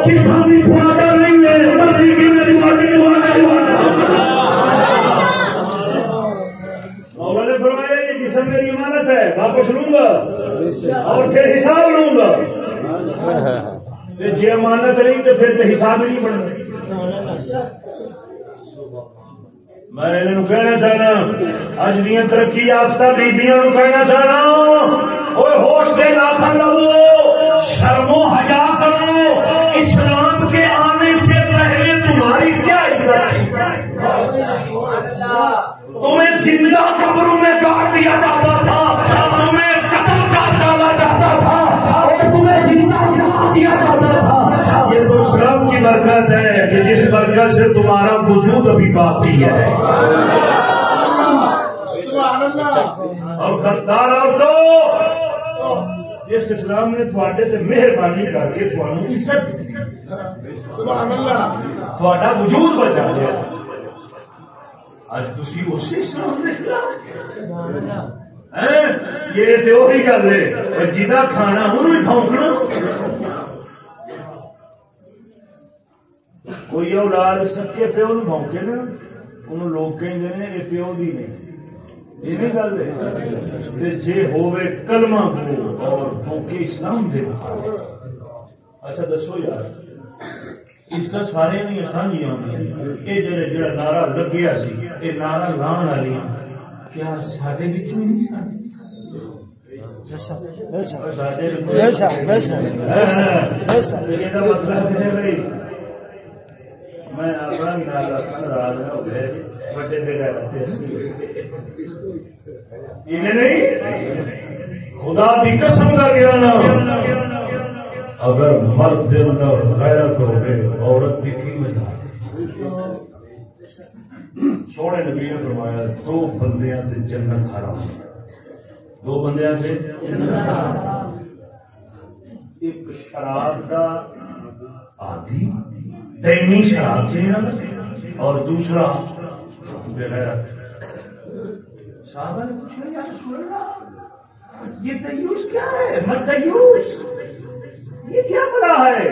جسم بھی تھوڑا کر نہیں ہے مرضی کی میری مرضی نے فرمایا یہ جسم میری واپس لوں گا اور پھر حساب لوں گا۔ جی امانت رہی تو پھر تو حساب نہیں بننا۔ میں کہنا چاہنا اج دیا ترقی یافتہ بیبیاں کہنا چاہنا ہوش سے لاکھ لو شرمو حیا کرو اسلام کے آنے سے پہلے تمہاری کیا عزت تمہیں زندہ قبروں میں کاٹ دیا جاتا دیا جاتا تھا؟ یہ تو اسلام کی برکت ہے کہ جس برکت سے تمہارا وجود ابھی باقی ہے۔ اور تو جس اسلام نے تھوڑے تے مہربانی کر کے تھوڑا عزت تھوڑا وجود بچا لیا۔ اج تھی اسی اسلام کے خلاف یہ تو وہی گل ہے۔ جہاں کھانا انہوں ٹھونکنا کوئی اولاد سکے پیو نو بونکے نا انہوں لوگ پیو نہیں یہ گل ہے ہوے کلمہ کو اور اسلام دے اچھا دسو یار اس کا سارے نہیں سانجیاں جڑے جڑا نعرہ لگیا سی نعرہ لان والی کیا سارے نہیں سن مطلب ہے بھائی میں اپنا ناراض ہو گئے بڑے بغیر نہیں؟ خدا کی قسم کا گیا نا اگر مرد دل کا غیرت ہو گئے عورت کی قیمت آ سونے نبی نے فرمایا، دو بندیاں سے جنت حرام۔ دو بندیاں سے ایک شراب کا آدھی۔ دینی شراب سے اور دوسرا صاحب نے پوچھا یار سن یہ تیوس کیا ہے؟ مت تیوس یہ کیا بڑا ہے؟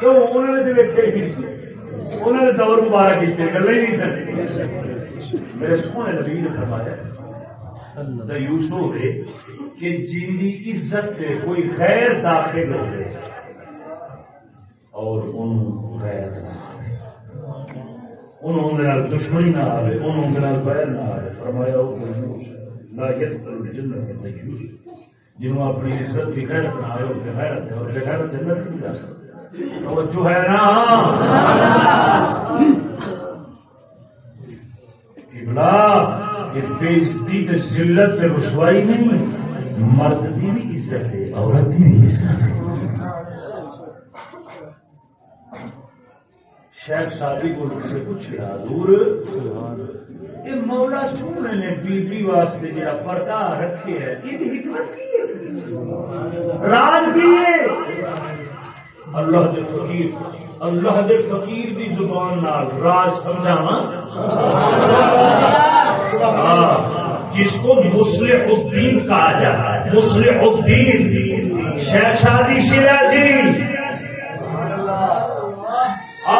کیوں انہوں نے تو دیکھے ہی نہیں انہوں نے دور مبارک اس نے کر نہیں سکتے۔ میرے سونے نبی نے فرمایا تیوس ہو گئے کہ جن کی عزت سے کوئی غیر داخل ہو گئے اور ان غیرت نہ انہوں نے دشمنی نہ آئے انہوں نے بیر نہ آئے فرمایا جنہوں اپنی عزت کی خیرت نہ آئے ان کی خیرت ہے۔ اور خیرت جنت نہیں جا سکتی توجہ ہے نا؟ بےزتی ذلت رسوائی نہیں، مرد کی بھی عزت ہے، عورت کی بھی عزت ہے۔ شیخ شادی کو سے پوچھا دور یہ مولا سونے نے بی بی واسطے جڑا پردہ رکھے ہے، یہ حکمت کی ہے؟ راج کی ہے۔ اللہ دے فقیر، اللہ دے فقیر دی زبان نال راج سمجھانا ہاں، جس کو مسلح الدین کہا جاتا ہے مسلح الدین۔ شیخ شادی شیرازی جی۔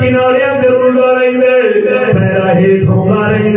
کنارے رہی ہے میرا ہی ہوگا رہی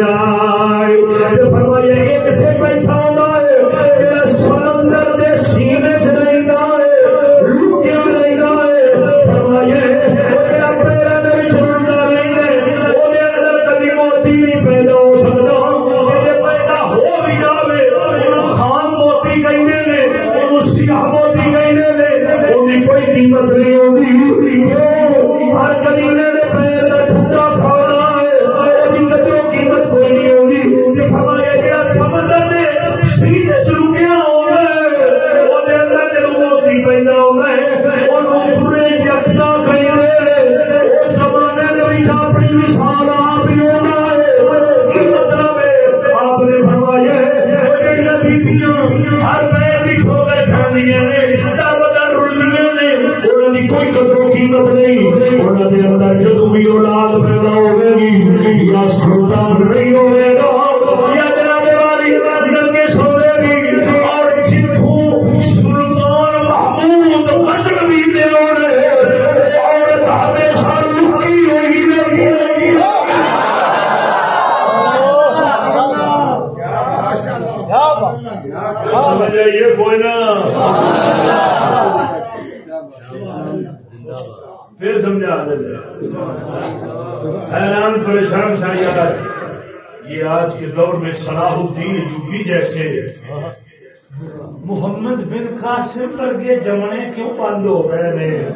قاسم پر کے جمنے کیوں بند ہو گئے ہیں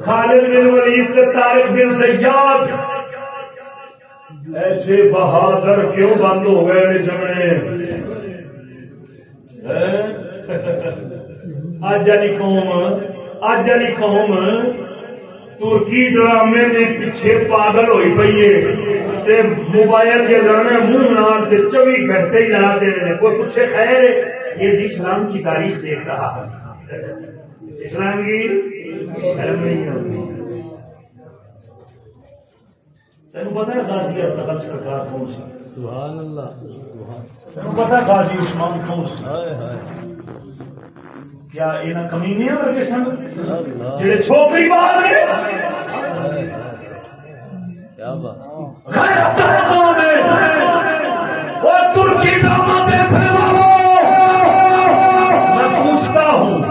خالد بن ولید کے طارق بن سیاد۔ ایسے بہادر کیوں بند ہو گئے نے جمنے؟ اج والی قوم اج والی قوم ترکی ڈرامے کے پیچھے پاگل ہوئی پی ہے۔ موبائل کے لانے منہ نال چوبی گھنٹے ہی لاتے رہے کوئی پوچھے خیر یہ جی اسلام کی تاریخ دیکھ رہا ہے۔ اسلام کی تین پتا ہے۔ غازی ارتقل سرکار کون سی؟ سبحان اللہ۔ تین پتا غازی عثمان کون سی؟ کیا یہ کمینے ورگے سن جی چھوکری بال ترکی میں پوچھتا ہوں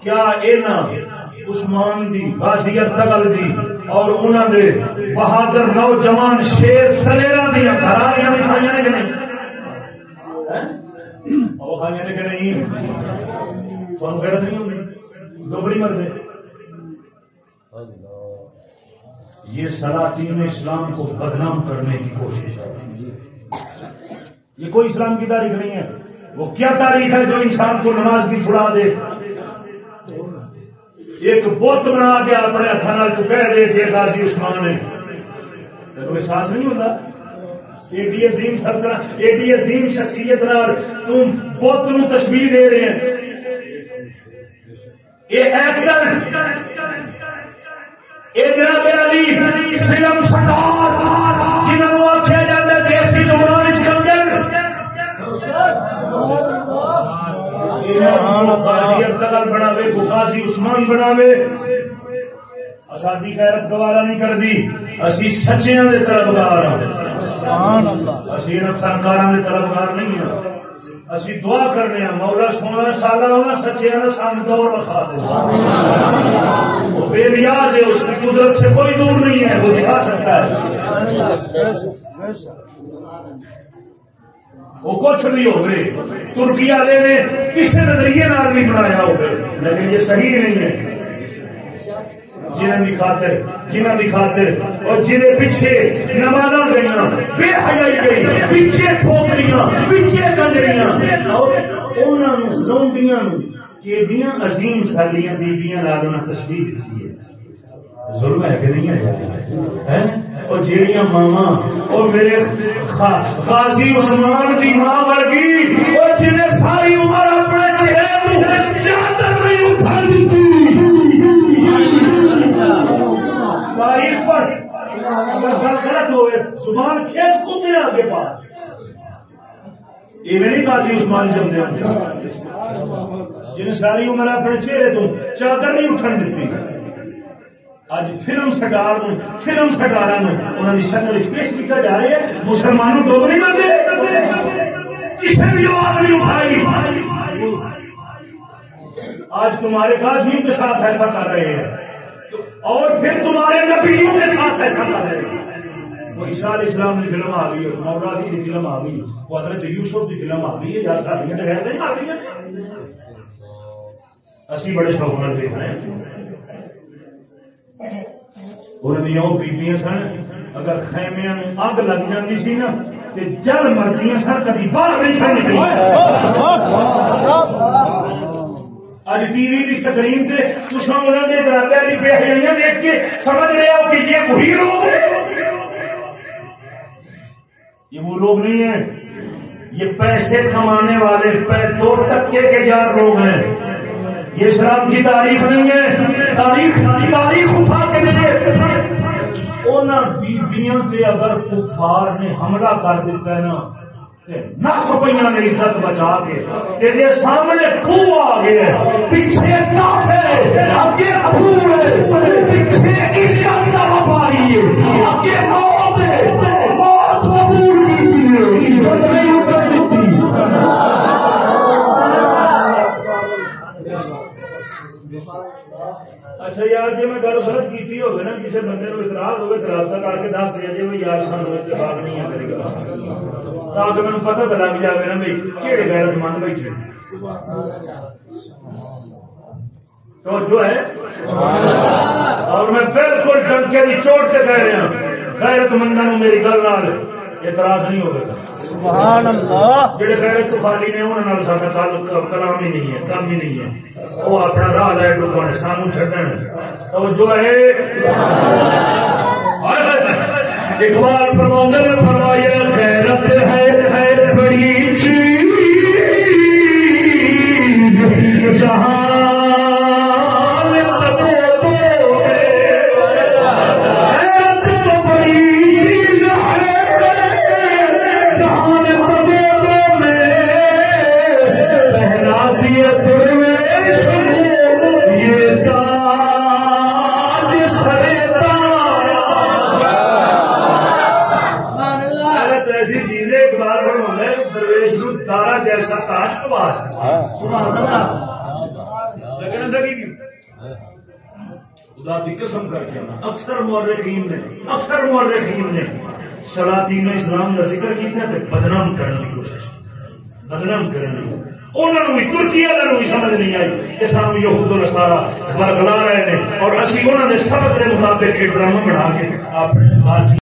کیا عثمان دی غازیت تگل دی اور بہادر نوجوان شیر سلیرا دیا گھراریاں نے کہ نہیں؟ وہ نے کہ نہیں؟ یہ سلاطین اسلام کو بدنام کرنے کی کوشش ہے۔ یہ کوئی اسلام کی تاریخ نہیں ہے۔ وہ کیا تاریخ ہے جو انسان کو نماز بھی چھڑا دے؟ ایک بت بنا کے اپنے ہاتھ تو کہہ دے کہ غازی عثمان نے۔ احساس نہیں ہوتا؟ ایڈی عظیم سرکار ایڈی عظیم شخصیت تم بت نو تشبیح دے رہے ہیں۔ جناب جنہوں آخیا جاتا دیسی زبان بناوے بخاسی عثمان بناوے۔ ساری خیرت گوارا نہیں کرتی اسی سچیاں طرفدار ہاں۔ اسی طرفدار نہیں ہاں۔ اسی دعا کرنے ہیں مولا سونا سالا ہونا سان دور رکھا دے۔ وہ بے نیاز ہے اس کی قدرت سے کوئی دور نہیں ہے وہ دکھا سکتا ہے۔ وہ کچھ بھی ہو گئے ترکی والے نے کسی نظریے نال بھی بنایا ہو لیکن یہ صحیح نہیں ہے۔ جنہیں کی خاطر جنہیں کی خاطر، اور جنہیں پیچھے نماز گئی بے حیائی گئی پیچھے چھوکریاں پیچھے کنجریاں لوڈیاں کیڈیاں عظیم سالیاں بیبیاں لالنا تصویر دیتی ہے۔ ظلم ہے کہ نہیں ہے؟ اور جیڑیاں ماما اور میرے قاضی عثمان کی ماں ورگی، اور جنہیں ساری عمر اپنے چہرے چادر نہیں اٹھا دیتی تاریخ پر اگر گل غلط ہوئے، زبان کھینچ کو دے آگے پاس۔ یہ نہیں قاضی عثمان جمدے جنہیں ساری عمر اپنے چہرے تو چادر نہیں اٹھن دیتی۔ اج فلم سٹار فلم سٹارا انہوں نے شکل پیش کیا جا رہا ہے۔ مسلمانوں ڈوب نہیں بنتے کسی بھی آواز نہیں اٹھائی؟ آج تمہارے قاضی کے ساتھ ایسا کر رہے ہیں۔ اور پھر تمہارے نبیوں کے ساتھ ایسا کر رہے۔ ہیں وہ اشار اسلام کی فلم آ گئی مولا کی فلم آ گئی، وہ حضرت یوسف کی فلم آ گئی ہے یا ساری نہیں آ گئی اسی بڑے شوق دیکھ رہے ہیں انہوں بیبیاں سن، اگر خیمیا اگ لگ جاتی سی نا جل مرد سن کبھی باہر نہیں سن نکلی۔ اج ٹی وی کی سکرین سے تصا انہوں نے برادر کی بےحیاں دیکھ کے سمجھ رہے ہو کہ یہ وہی لوگ ہیں یہ وہ لوگ نہیں ہیں یہ پیسے کمانے والے دو ٹکے کے چار لوگ ہیں یہ اسلام کی تعریف نہیں ہے تاریخ تاریخ اٹھا کے بیبیاں اگر کفار نے حملہ کر دیتا ہے نا نقش پہ نے عزت بچا کے یہ سامنے خو آ گیا پیچھے اگے پیچھے عزت کا وپاری اگے موت موت قبول کی عزت نہیں کر دیتی اچھا یار جی میں گل غلط کی ہوگی نا کسی بندے کو اعتراض ہوگا رابطہ کر کے دس دیا جی بھائی یار سان اتفاق نہیں ہے میری گل تاکہ مجھے پتا تو لگ جائے نا بھائی کہڑے غیرت مند بیٹھے تو جو ہے؟ اور میں بالکل ڈنکے کی چوٹ کے کہہ رہا غیرت مندوں میری گل نہ اعتراض نہیں ہوگا۔ جڑے غیرت طوفانی نے انہاں نال ساڈا تعلق کلام ہی نہیں ہے کام ہی نہیں ہے۔ وہ اپنا راہ لے ڈوبن سانو چھڈن۔ تو جو ہے؟ اقبال فرماؤں نے فرمایا غیرت ہے ہے بڑی چیز۔ جہاں قسم کر کے۔ اکثر مورخین نے، اکثر مورخین نے سلاطین اسلام کا ذکر کیا بدنام کرنے کی کوشش۔ بدنام کرنے کی۔ انہوں نے بھی ترکی والوں بھی سمجھ نہیں آئی کہ سانو یہود نسارا برگلا رہے ہیں اور اسی انہوں نے سبق کے مطابق ڈرامہ بنا کے اپنے خاص